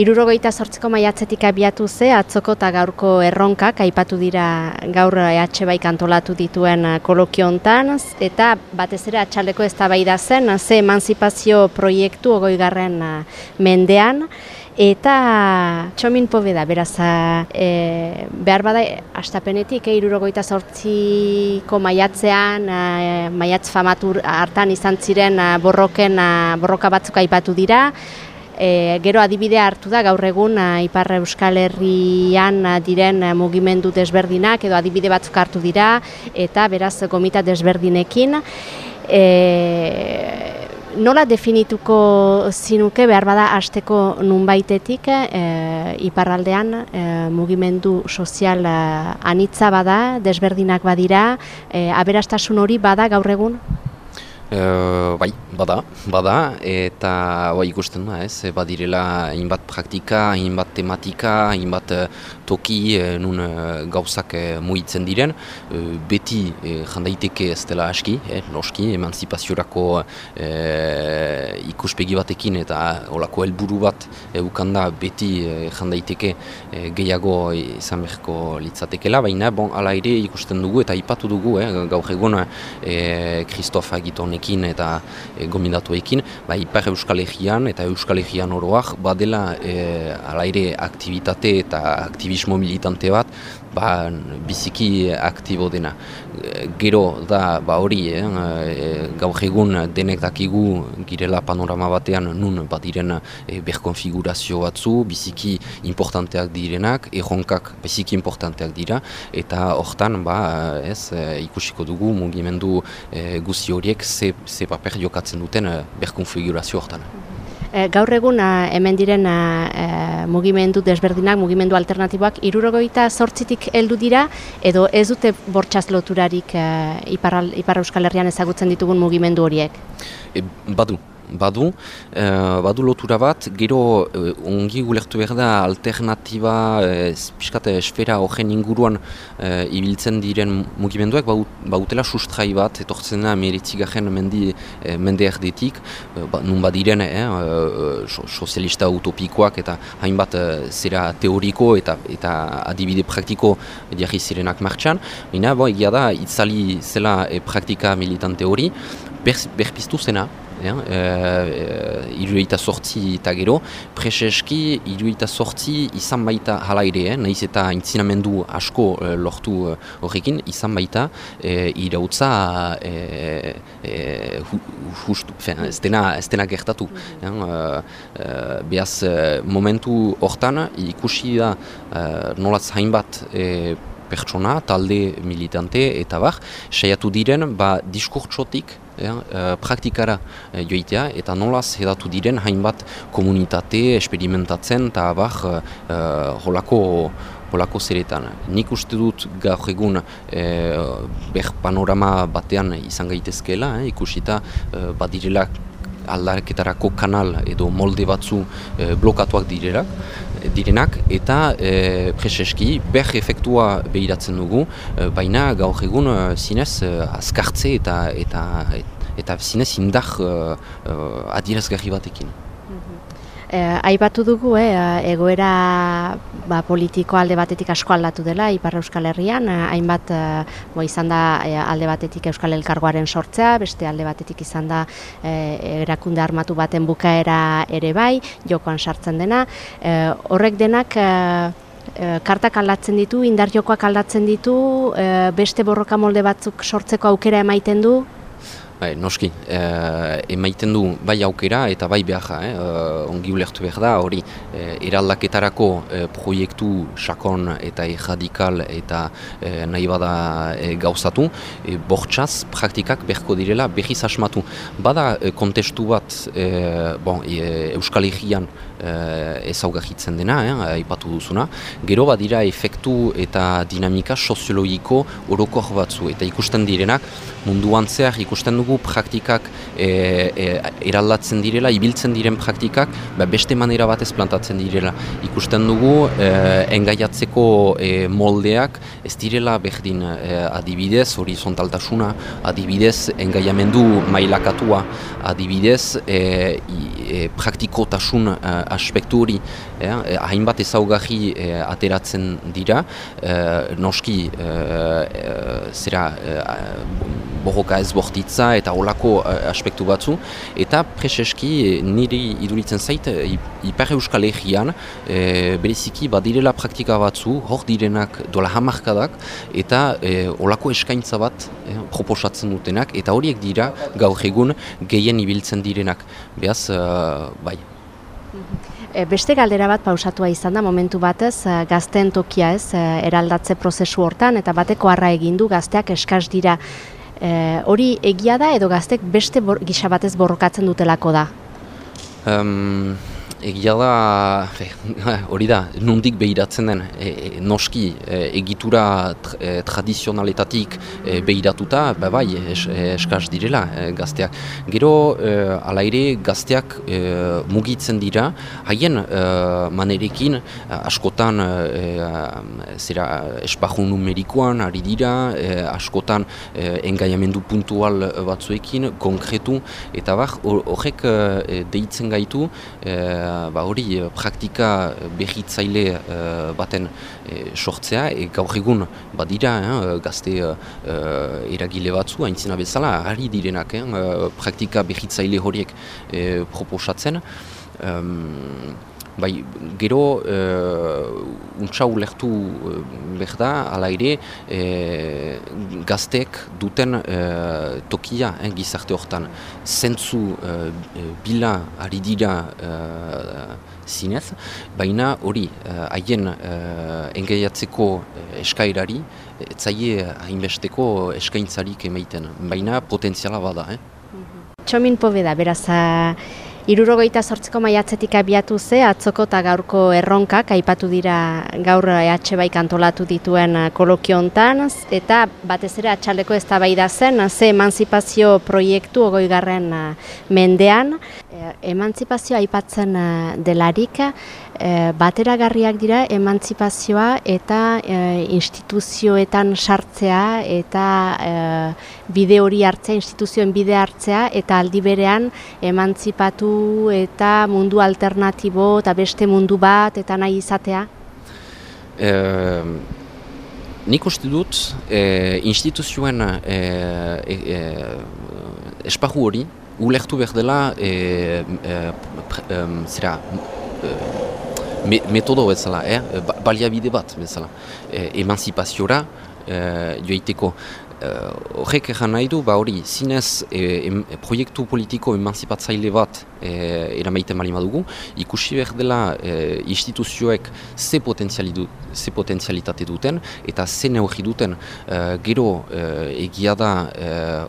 Irurogeita sortziko maiatzetik abiatu ze, atzoko eta gaurko erronkak, aipatu dira gaur EH bai kantolatu dituen kolokio hontan, eta batez ere atxaleko ez zen, ze emanzipazio proiektu ogoigarren mendean, eta txomin pobe da, beraz, e, behar bada, astapenetik, e, irurogeita sortziko maiatzean, e, maiatz famatur hartan izan ziren borroken, borroka batzuk aipatu dira, E, gero adibidea hartu da gaur egun Iparra Euskal Herrian diren mugimendu desberdinak edo adibide batzuk hartu dira eta beraz gomita desberdinekin. E, nola definituko zinuke behar bada hasteko nunbaitetik e, iparraldean e, mugimendu sozial anitza bada, desberdinak badira, e, aberastasun hori bada gaur egun? Uh, bai, bada, bada, eta bai, ikusten da, ez, badirela hainbat praktika, hainbat tematika, hainbat uh, toki nun gauzak muitzen diren, beti uh, jandaiteke ez dela aski, eh, noski, emanzipaziorako uh, ikuspegi batekin eta olako helburu bat eukanda beti uh, jandaiteke uh, gehiago izan beharko litzatekela, baina, bon, ala ere ikusten dugu eta ipatu dugu, eh, gaur egon, Kristof uh, ekin eta e, gomindatuekin, ba, Ipar Euskal Herrian eta Euskal Herrian oroak badela e, alaire aktivitate eta aktivismo militante bat ba, biziki aktibo dena. Gero da ba hori, eh, e, gaur egun denek dakigu girela panorama batean nun badiren e, berkonfigurazio batzu, biziki importanteak direnak, erronkak biziki importanteak dira, eta hortan ba, ez, e, ikusiko dugu mugimendu e, guzi horiek ze, ze paper jokatzen duten berkonfigurazio hortan. E, gaur egun hemen diren e, mugimendu desberdinak, mugimendu alternatiboak, irurogoita sortzitik heldu dira, edo ez dute bortxaz loturarik e, Ipar, Euskal Herrian ezagutzen ditugun mugimendu horiek? E, badu, badu, uh, badu lotura bat, gero uh, ongi gulertu behar da alternatiba uh, esfera horren inguruan uh, ibiltzen diren mugimenduak bautela sustrai bat, etortzen da meritzigarren mendi, uh, mende erdetik, uh, ba, nun badiren eh, uh, sozialista utopikoak eta hainbat uh, zera teoriko eta eta adibide praktiko jarri zirenak martxan, baina egia da, itzali zela praktika militante hori, berpiztu zena, ja, e, e, sortzi eta gero, preseski iruita sortzi izan baita hala ere, eh, nahiz eta intzinamendu asko e, lortu e, horrekin, izan baita e, irautza e, e, justu, ez, dena, ez dena gertatu. Ja, e, e, behaz, momentu hortan ikusi da e, nolaz hainbat e, pertsona, talde militante eta bar, saiatu diren, ba, diskurtsotik ja, uh, praktikara uh, joitea eta nolaz hedatu diren hainbat komunitate esperimentatzen eta abar uh, holako holako zeretan. Nik uste dut gaur egun ber panorama batean izan gaitezkeela, eh, ikusita uh, badirela aldaketarako kanal edo molde batzu blokatuak direnak, direnak eta e, preseski ber efektua behiratzen dugu, baina gaur egun zinez azkartze eta eta eta zinez indar uh, adierazgarri batekin. Eh, aipatu dugu, eh, egoera ba, politiko alde batetik asko aldatu dela Ipar Euskal Herrian, eh, hainbat eh, izan da eh, alde batetik Euskal Elkargoaren sortzea, beste alde batetik izan da eh, erakunde armatu baten bukaera ere bai, jokoan sartzen dena. Eh, horrek denak eh, eh kartak aldatzen ditu, indar jokoak aldatzen ditu, beste borroka molde batzuk sortzeko aukera emaiten du, Bai, noski, e, emaiten du bai aukera eta bai behar, eh, eh ongi ulertu behar da, hori. E, eraldaketarako e, proiektu sakon eta erradikal eta e, nahi bada e, gauzatu, e, bortxaz praktikak berko direla behiz asmatu. Bada e, kontestu bat e, bon, e, Euskal Herrian e, ezaugahitzen dena, eh, aipatu duzuna, gero badira efektu eta dinamika soziologiko orokor batzu, eta ikusten direnak munduan zehar ikusten dugu praktikak e, e, eraldatzen direla, ibiltzen diren praktikak ba, beste manera batez plantatzen direla. Ikusten dugu e, engaiatzeko e, moldeak ez direla berdin e, adibidez, horizontaltasuna, adibidez engaiamendu mailakatua, adibidez e, e, praktikotasun e, aspektu hori, eh, hainbat ezaugarri eh, ateratzen dira, eh, noski eh, zera borroka ez bortitza eta olako aspektu batzu, eta preseski niri iduritzen zait, Ipar Euskal Egean, e, bereziki badirela praktika batzu, hor direnak dola hamarkadak, eta e, olako eskaintza bat e, proposatzen dutenak, eta horiek dira gaur egun gehien ibiltzen direnak. Beaz, e, bai. E, beste galdera bat pausatua izan da momentu batez, gazten tokia ez, eraldatze prozesu hortan, eta bateko harra egindu gazteak eskaz dira. Hori egia da edo gaztek beste bor, gisa batez borrokatzen dutelako da? Um, Egia da, hori da, nondik behiratzen den, e, e, noski e, egitura tra, e, tradizionaletatik e, behiratuta, ba bai, es, eskaz direla gazteak. Gero, e, ala ere, gazteak e, mugitzen dira, haien e, manerekin, askotan e, zera espajun numerikoan ari dira, e, askotan e, engaiamendu puntual batzuekin, konkretu, eta bar, horrek e, deitzen gaitu, ba hori eh, praktika behitzaile uh, baten e, sortzea, e, gaur egun badira eh, gazte eragile batzu, haintzina bezala, harri direnak praktika behitzaile horiek proposatzen. Bai, gero untsa ulertu uh, behar da, ala ere, uh, gazteek duten uh, tokia eh, gizarte hortan. Zentzu uh, bila ari dira uh, zinez, baina hori, haien uh, engaiatzeko eskairari, etzaie hainbesteko eskaintzarik emaiten, baina potentziala bada. Eh? Txomin pobeda, beraz, Irurogeita sortzeko maiatzetik abiatu ze, atzoko eta gaurko erronkak aipatu dira gaur EH bai kantolatu dituen kolokiontan, eta batez ere atxaleko ez zen, ze emanzipazio proiektu ogoigarren mendean, emantzipazioa aipatzen eh, delarik, e, bateragarriak dira emantzipazioa eta e, instituzioetan sartzea eta e, bide hori hartzea, instituzioen bide hartzea eta aldi berean emantzipatu eta mundu alternatibo eta beste mundu bat eta nahi izatea? E, nik uste dut e, instituzioen e, e, esparru hori ulertu behar dela e, e, e, zera, e, metodo bezala, eh? Ba, baliabide bat bezala. E, emanzipaziora e, joiteko Eh, horrek uh, nahi du, ba hori, zinez e, proiektu politiko emanzipatzaile bat e, eramaiten bali madugu, ikusi behar dela e, instituzioek ze, du, ze potenzialitate duten eta ze neugri duten gero e, egia da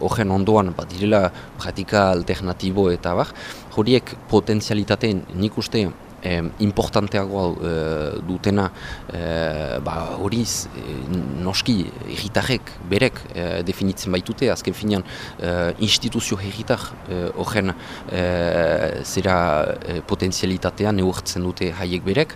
horren ondoan bat direla pratika alternatibo eta bar, horiek potenzialitateen nik uste eh, importanteagoa eh, dutena eh, ba, hori eh, noski egitarrek berek eh, definitzen baitute, azken finean eh, instituzio egitar horren eh, zera eh, potenzialitatea neurtzen dute haiek berek.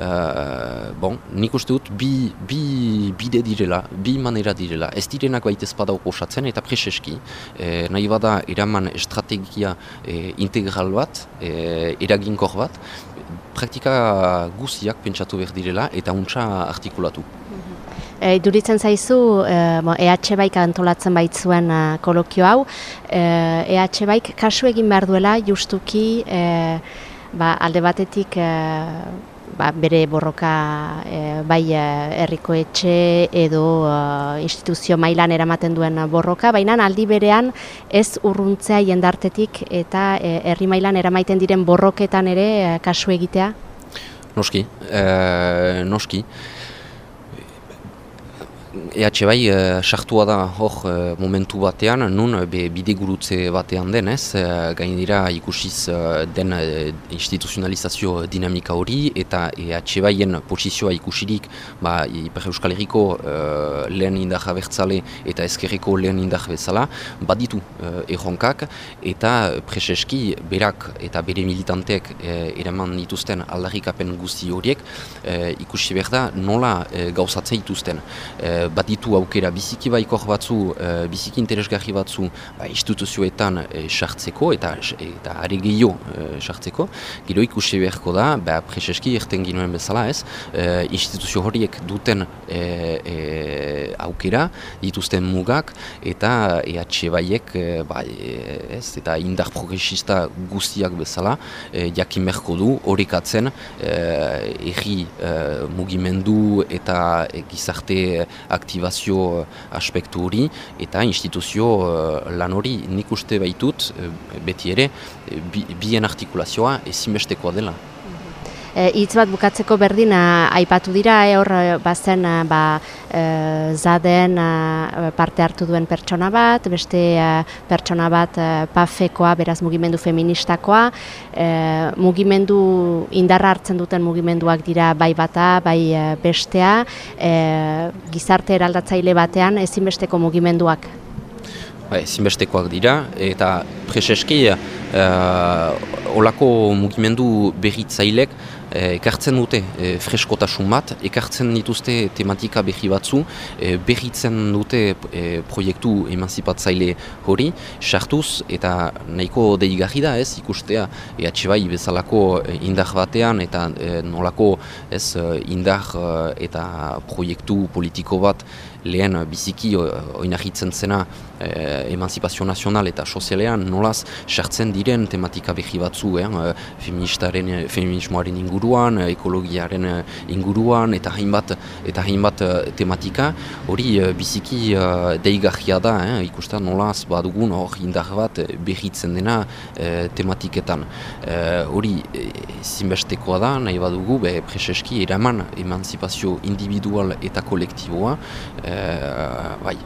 Eh, bon, nik uste dut bi, bi bide direla, bi manera direla, ez direnak baita espada oposatzen eta preseski, eh, nahi bada eraman estrategia eh, integral bat, eh, eraginkor bat, praktika guziak pentsatu behar direla eta untsa artikulatu. E, duritzen zaizu, e, EH Baik antolatzen baitzuen e, kolokio hau, e, EH Baik kasu egin behar duela justuki e, ba, alde batetik e, ba, bere borroka e, bai e, herriko etxe edo e, instituzio mailan eramaten duen borroka, baina aldi berean ez urruntzea jendartetik eta herri mailan eramaiten diren borroketan ere kasu egitea? Noski, e, noski. EH bai, e, sartua da hor e, momentu batean, nun be, bide gurutze batean den ez, e, gain dira ikusiz den instituzionalizazio dinamika hori, eta EH baien posizioa ikusirik, ba, Iper Euskal Herriko lehen indar bertzale eta ezkerreko lehen indar bezala, baditu erronkak, eta preseski berak eta bere militanteek eraman dituzten aldarrikapen guzti horiek, ikusi behar da nola gauzatzen dituzten. Bat ditu aukera biziki baikor batzu, e, biziki interesgarri batzu ba, instituzioetan sartzeko eta eta are gehiago sartzeko. Gero ikusi beharko da, ba, preseski erten ginoen bezala ez, instituzio horiek duten aukera, dituzten mugak eta EH baiek ba, ez, eta indar progresista guztiak bezala jakin beharko du horikatzen erri mugimendu eta gizarte aktivazio aspektu hori eta instituzio lan hori nik uste baitut beti ere bien artikulazioa ezinbestekoa dela. E, hitz bat bukatzeko berdina aipatu dira, e, hor e, bazen ba, e, zaden parte hartu duen pertsona bat, beste pertsona bat pafekoa, beraz mugimendu feministakoa, e, mugimendu indarra hartzen duten mugimenduak dira bai bata, bai bestea, e, gizarte eraldatzaile batean ezinbesteko mugimenduak. Ba, ezinbestekoak dira, eta preseski, olako mugimendu berritzailek, Eh, ekartzen dute e, freskotasun bat, ekartzen dituzte tematika behi batzu, e, behitzen dute proiektu emanzipatzaile hori, sartuz eta nahiko deigarri da ez ikustea EH bai bezalako indar batean eta nolako ez indar eta proiektu politiko bat lehen biziki oinahitzen zena e, emanzipazio nazional eta sozialean nolaz sartzen diren tematika behi batzu, eh, feminismoaren inguru inguruan, eh, ekologiaren eh, inguruan eta hainbat eta hainbat eh, tematika hori biziki deigarria da, eh, ikusten nolaz badugun hor indar bat behitzen dena tematiketan. Hori zinbestekoa da, nahi badugu, be, preseski eraman emanzipazio individual eta kolektiboa, bai.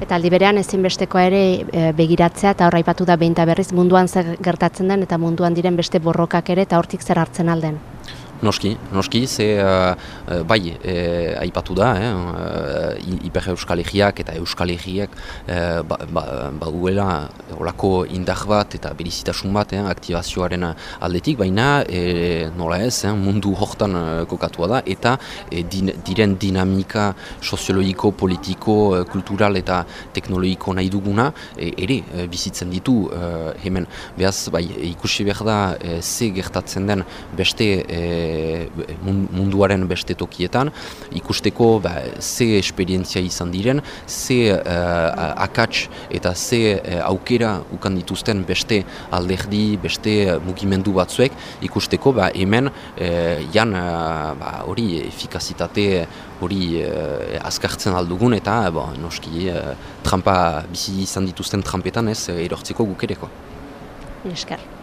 Eta aldi berean ezinbestekoa ere begiratzea eta horra da behin berriz munduan zer gertatzen den eta munduan diren beste borrokak ere eta hortik zer hartzen alden. Noski, noski, ze uh, bai, e, aipatu da, eh, Iper Euskal Egiak eta Euskal Egiak uh, ba, ba, olako indar bat eta berizitasun bat eh, aktivazioaren aldetik, baina e, nola ez, eh, mundu hortan kokatua da, eta e, din, diren dinamika soziologiko, politiko, kultural eta teknologiko nahi duguna, ere bizitzen ditu hemen. Beaz, bai, ikusi behar da, e, ze gertatzen den beste munduaren beste tokietan, ikusteko ba, ze esperientzia izan diren, ze uh, akats eta ze uh, aukera ukan dituzten beste alderdi, beste mugimendu batzuek, ikusteko ba, hemen uh, jan ba, hori efikazitate hori uh, azkartzen aldugun eta bo, noski uh, trampa bizi izan dituzten trampetan ez erortzeko gukereko. Esker.